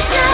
Krishna.